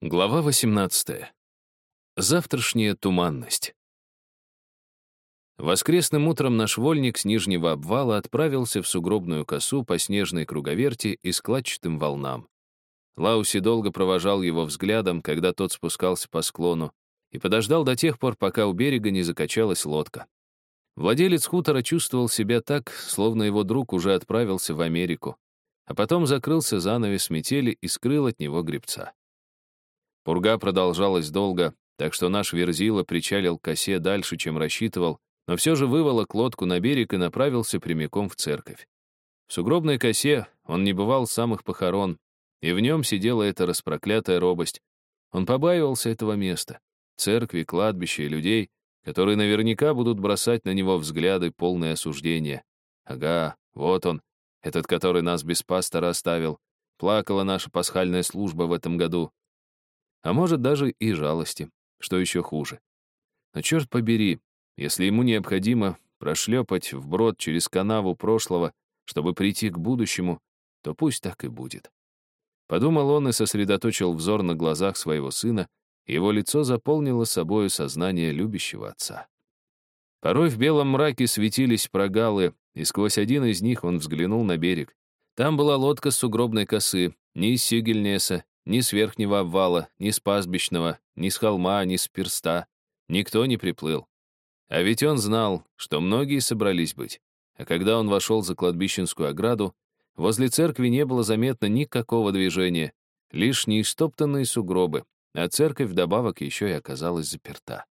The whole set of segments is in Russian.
Глава 18. Завтрашняя туманность. Воскресным утром наш вольник с нижнего обвала отправился в сугробную косу по снежной круговерти и складчатым волнам. Лауси долго провожал его взглядом, когда тот спускался по склону, и подождал до тех пор, пока у берега не закачалась лодка. Владелец хутора чувствовал себя так, словно его друг уже отправился в Америку, а потом закрылся занавес метели и скрыл от него гребца. Пурга продолжалась долго, так что наш Верзила причалил к осе дальше, чем рассчитывал, но все же выволок лодку на берег и направился прямиком в церковь. В сугробной косе он не бывал с самых похорон, и в нем сидела эта распроклятая робость. Он побаивался этого места, церкви, кладбища и людей, которые наверняка будут бросать на него взгляды, полные осуждения. Ага, вот он, этот, который нас без пастора оставил. Плакала наша пасхальная служба в этом году а может даже и жалости, что еще хуже. Но черт побери, если ему необходимо прошлепать вброд через канаву прошлого, чтобы прийти к будущему, то пусть так и будет. Подумал он и сосредоточил взор на глазах своего сына, и его лицо заполнило собою сознание любящего отца. Порой в белом мраке светились прогалы, и сквозь один из них он взглянул на берег. Там была лодка с сугробной косы, ни из Сигельнеса, ни с верхнего обвала, ни с пастбищного, ни с холма, ни с перста. Никто не приплыл. А ведь он знал, что многие собрались быть. А когда он вошел за кладбищенскую ограду, возле церкви не было заметно никакого движения, лишь неистоптанные сугробы, а церковь вдобавок еще и оказалась заперта.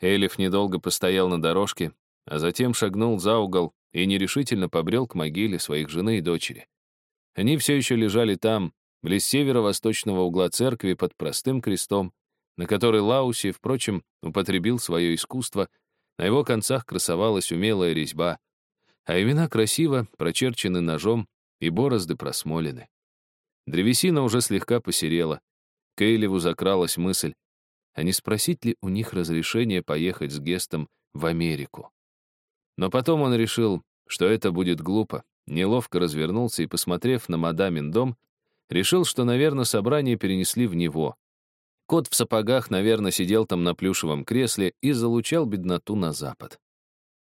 Элиф недолго постоял на дорожке, а затем шагнул за угол и нерешительно побрел к могиле своих жены и дочери. Они все еще лежали там, близ северо-восточного угла церкви под простым крестом, на который Лауси, впрочем, употребил свое искусство, на его концах красовалась умелая резьба, а имена красиво прочерчены ножом и борозды просмолены. Древесина уже слегка посерела. Кейлеву закралась мысль, а не спросить ли у них разрешения поехать с Гестом в Америку. Но потом он решил, что это будет глупо, неловко развернулся и, посмотрев на мадамин дом, Решил, что, наверное, собрание перенесли в него. Кот в сапогах, наверное, сидел там на плюшевом кресле и залучал бедноту на запад.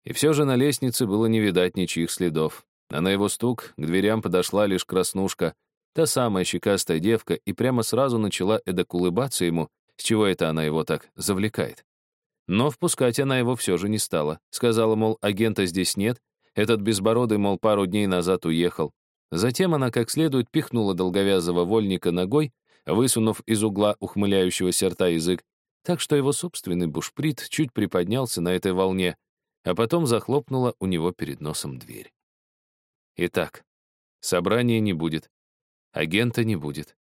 И все же на лестнице было не видать ничьих следов, а на его стук к дверям подошла лишь краснушка, та самая щекастая девка, и прямо сразу начала эдак улыбаться ему, с чего это она его так завлекает. Но впускать она его все же не стала. Сказала, мол, агента здесь нет, этот безбородый, мол, пару дней назад уехал. Затем она как следует пихнула долговязого вольника ногой, высунув из угла ухмыляющегося рта язык, так что его собственный бушприт чуть приподнялся на этой волне, а потом захлопнула у него перед носом дверь. Итак, собрания не будет, агента не будет,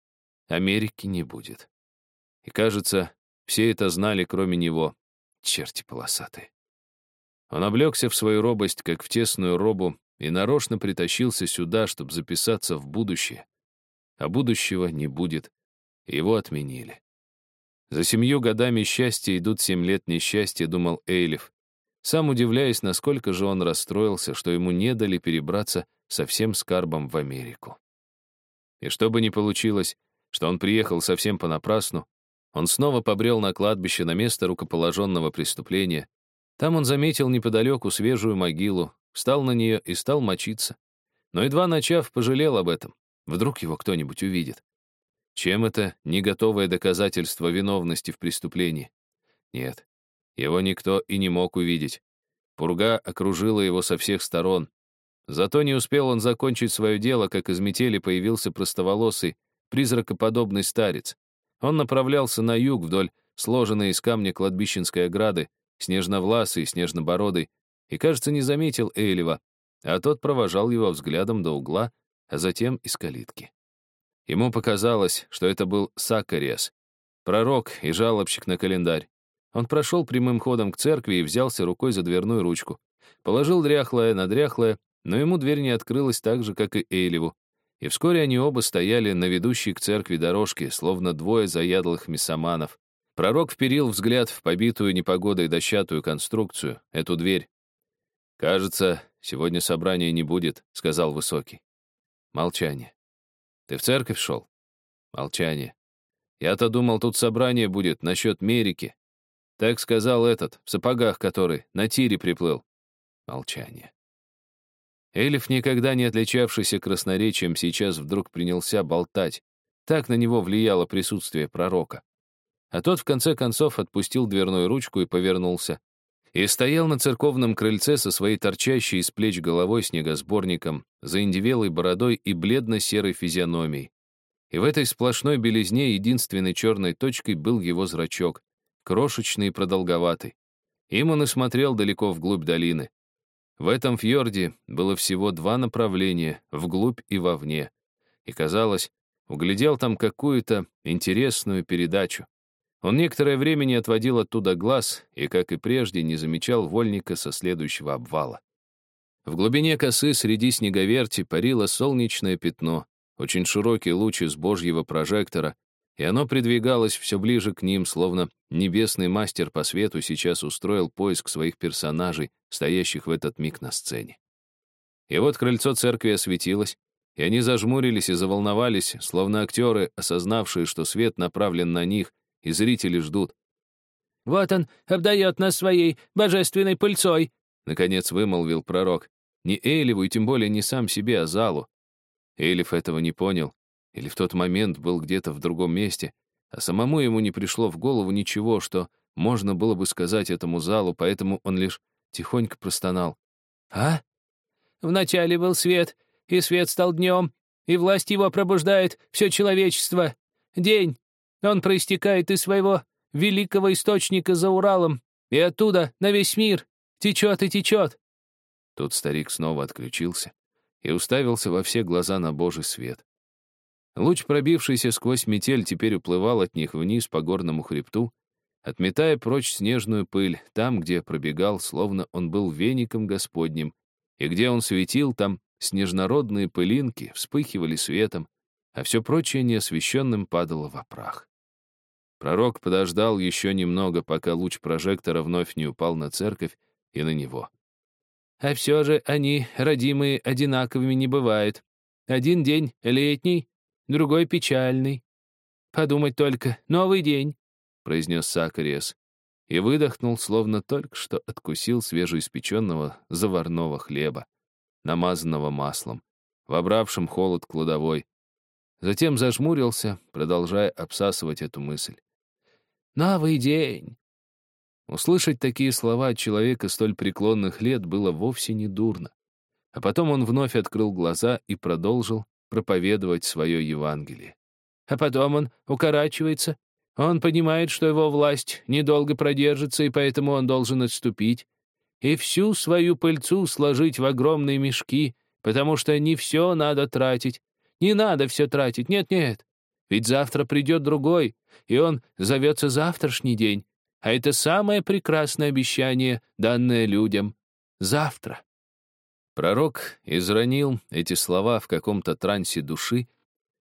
Америки не будет. И, кажется, все это знали, кроме него, черти полосатые. Он облегся в свою робость, как в тесную робу, и нарочно притащился сюда, чтобы записаться в будущее. А будущего не будет. Его отменили. За семью годами счастья идут семь лет несчастья, думал Эйлиф, сам удивляясь, насколько же он расстроился, что ему не дали перебраться со всем скарбом в Америку. И что бы ни получилось, что он приехал совсем понапрасну, он снова побрел на кладбище на место рукоположенного преступления. Там он заметил неподалеку свежую могилу, встал на нее и стал мочиться. Но едва начав, пожалел об этом. Вдруг его кто-нибудь увидит. Чем это не готовое доказательство виновности в преступлении? Нет, его никто и не мог увидеть. Пурга окружила его со всех сторон. Зато не успел он закончить свое дело, как из метели появился простоволосый, призракоподобный старец. Он направлялся на юг вдоль сложенной из камня кладбищенской ограды, снежновласый, снежнобородый, и, кажется, не заметил Эйлева, а тот провожал его взглядом до угла, а затем из калитки. Ему показалось, что это был Сакариас, пророк и жалобщик на календарь. Он прошел прямым ходом к церкви и взялся рукой за дверную ручку. Положил дряхлое на дряхлое, но ему дверь не открылась так же, как и Эйлеву. И вскоре они оба стояли на ведущей к церкви дорожке, словно двое заядлых миссаманов. Пророк вперил взгляд в побитую непогодой дощатую конструкцию, эту дверь, «Кажется, сегодня собрания не будет», — сказал Высокий. Молчание. «Ты в церковь шел?» Молчание. Я-то думал, тут собрание будет насчет Мерики. Так сказал этот, в сапогах который, на тире приплыл. Молчание. Эльф, никогда не отличавшийся красноречием, сейчас вдруг принялся болтать. Так на него влияло присутствие пророка. А тот, в конце концов, отпустил дверную ручку и повернулся. И стоял на церковном крыльце со своей торчащей из плеч головой снегосборником, заиндевелой бородой и бледно-серой физиономией. И в этой сплошной белизне единственной черной точкой был его зрачок, крошечный и продолговатый. Им он и смотрел далеко вглубь долины. В этом фьорде было всего два направления — вглубь и вовне. И, казалось, углядел там какую-то интересную передачу. Он некоторое время не отводил оттуда глаз и, как и прежде, не замечал вольника со следующего обвала. В глубине косы среди снеговерти парило солнечное пятно, очень широкий луч из божьего прожектора, и оно придвигалось все ближе к ним, словно небесный мастер по свету сейчас устроил поиск своих персонажей, стоящих в этот миг на сцене. И вот крыльцо церкви осветилось, и они зажмурились и заволновались, словно актеры, осознавшие, что свет направлен на них, и зрители ждут. «Вот он обдает нас своей божественной пыльцой», — наконец вымолвил пророк. Не Эйлеву и тем более не сам себе, а залу. Эйлиф этого не понял, или в тот момент был где-то в другом месте, а самому ему не пришло в голову ничего, что можно было бы сказать этому залу, поэтому он лишь тихонько простонал. «А? Вначале был свет, и свет стал днем, и власть его пробуждает все человечество. День. Он проистекает из своего великого источника за Уралом, и оттуда на весь мир течет и течет». Тут старик снова отключился и уставился во все глаза на Божий свет. Луч, пробившийся сквозь метель, теперь уплывал от них вниз по горному хребту, отметая прочь снежную пыль, там, где пробегал, словно он был веником Господним, и где он светил, там снежнородные пылинки вспыхивали светом, а все прочее неосвещенным падало в прах. Пророк подождал еще немного, пока луч прожектора вновь не упал на церковь и на него. «А все же они, родимые, одинаковыми не бывают. Один день летний, другой печальный. Подумать только, новый день», — произнес Сакариес и выдохнул, словно только что откусил свежеиспеченного заварного хлеба, намазанного маслом, вобравшим холод кладовой. Затем зажмурился, продолжая обсасывать эту мысль. «Новый день!» Услышать такие слова от человека столь преклонных лет было вовсе не дурно. А потом он вновь открыл глаза и продолжил, проповедовать свое Евангелие. А потом он укорачивается, он понимает, что его власть недолго продержится, и поэтому он должен отступить, и всю свою пыльцу сложить в огромные мешки, потому что не все надо тратить. Не надо все тратить, нет-нет. Ведь завтра придет другой, и он зовется завтрашний день. А это самое прекрасное обещание, данное людям. Завтра. Пророк изранил эти слова в каком-то трансе души,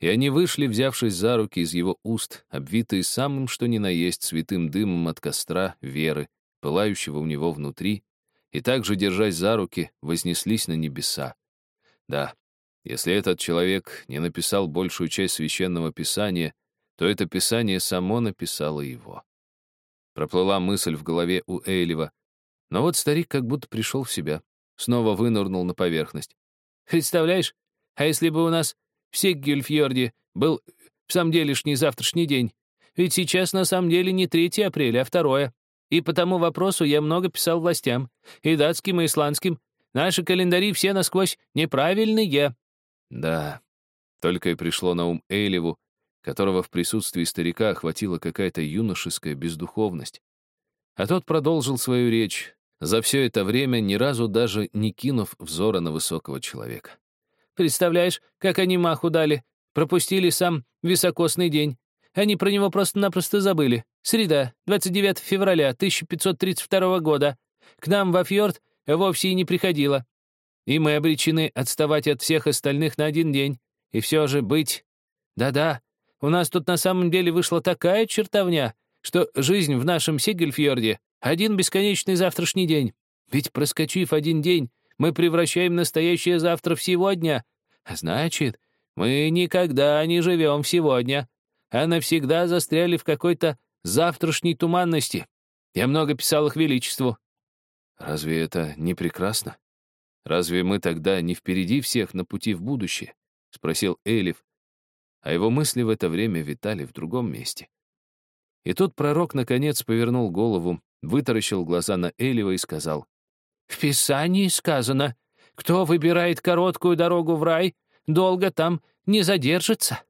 и они вышли, взявшись за руки из его уст, обвитые самым что ни на есть святым дымом от костра веры, пылающего у него внутри, и также, держась за руки, вознеслись на небеса. Да, если этот человек не написал большую часть священного писания, то это писание само написало его. Проплыла мысль в голове у Эйлева, но вот старик как будто пришел в себя снова вынырнул на поверхность. «Представляешь, а если бы у нас в Сиггельфьорде был в самом делешний завтрашний день? Ведь сейчас на самом деле не 3 апреля, а 2 И по тому вопросу я много писал властям, и датским, и исландским. Наши календари все насквозь неправильные». Да, только и пришло на ум Эйлеву, которого в присутствии старика охватила какая-то юношеская бездуховность. А тот продолжил свою речь, за все это время ни разу даже не кинув взора на высокого человека. «Представляешь, как они маху дали? Пропустили сам високосный день. Они про него просто-напросто забыли. Среда, 29 февраля 1532 года. К нам во фьорд вовсе и не приходила. И мы обречены отставать от всех остальных на один день. И все же быть... Да-да, у нас тут на самом деле вышла такая чертовня, что жизнь в нашем Сигельфьорде один бесконечный завтрашний день. Ведь, проскочив один день, мы превращаем настоящее завтра в сегодня. А значит, мы никогда не живем в сегодня. а навсегда застряли в какой-то завтрашней туманности. Я много писал их величеству». «Разве это не прекрасно? Разве мы тогда не впереди всех на пути в будущее?» — спросил Элиф, а его мысли в это время витали в другом месте. И тут пророк, наконец, повернул голову, вытаращил глаза на Элива и сказал, «В Писании сказано, кто выбирает короткую дорогу в рай, долго там не задержится».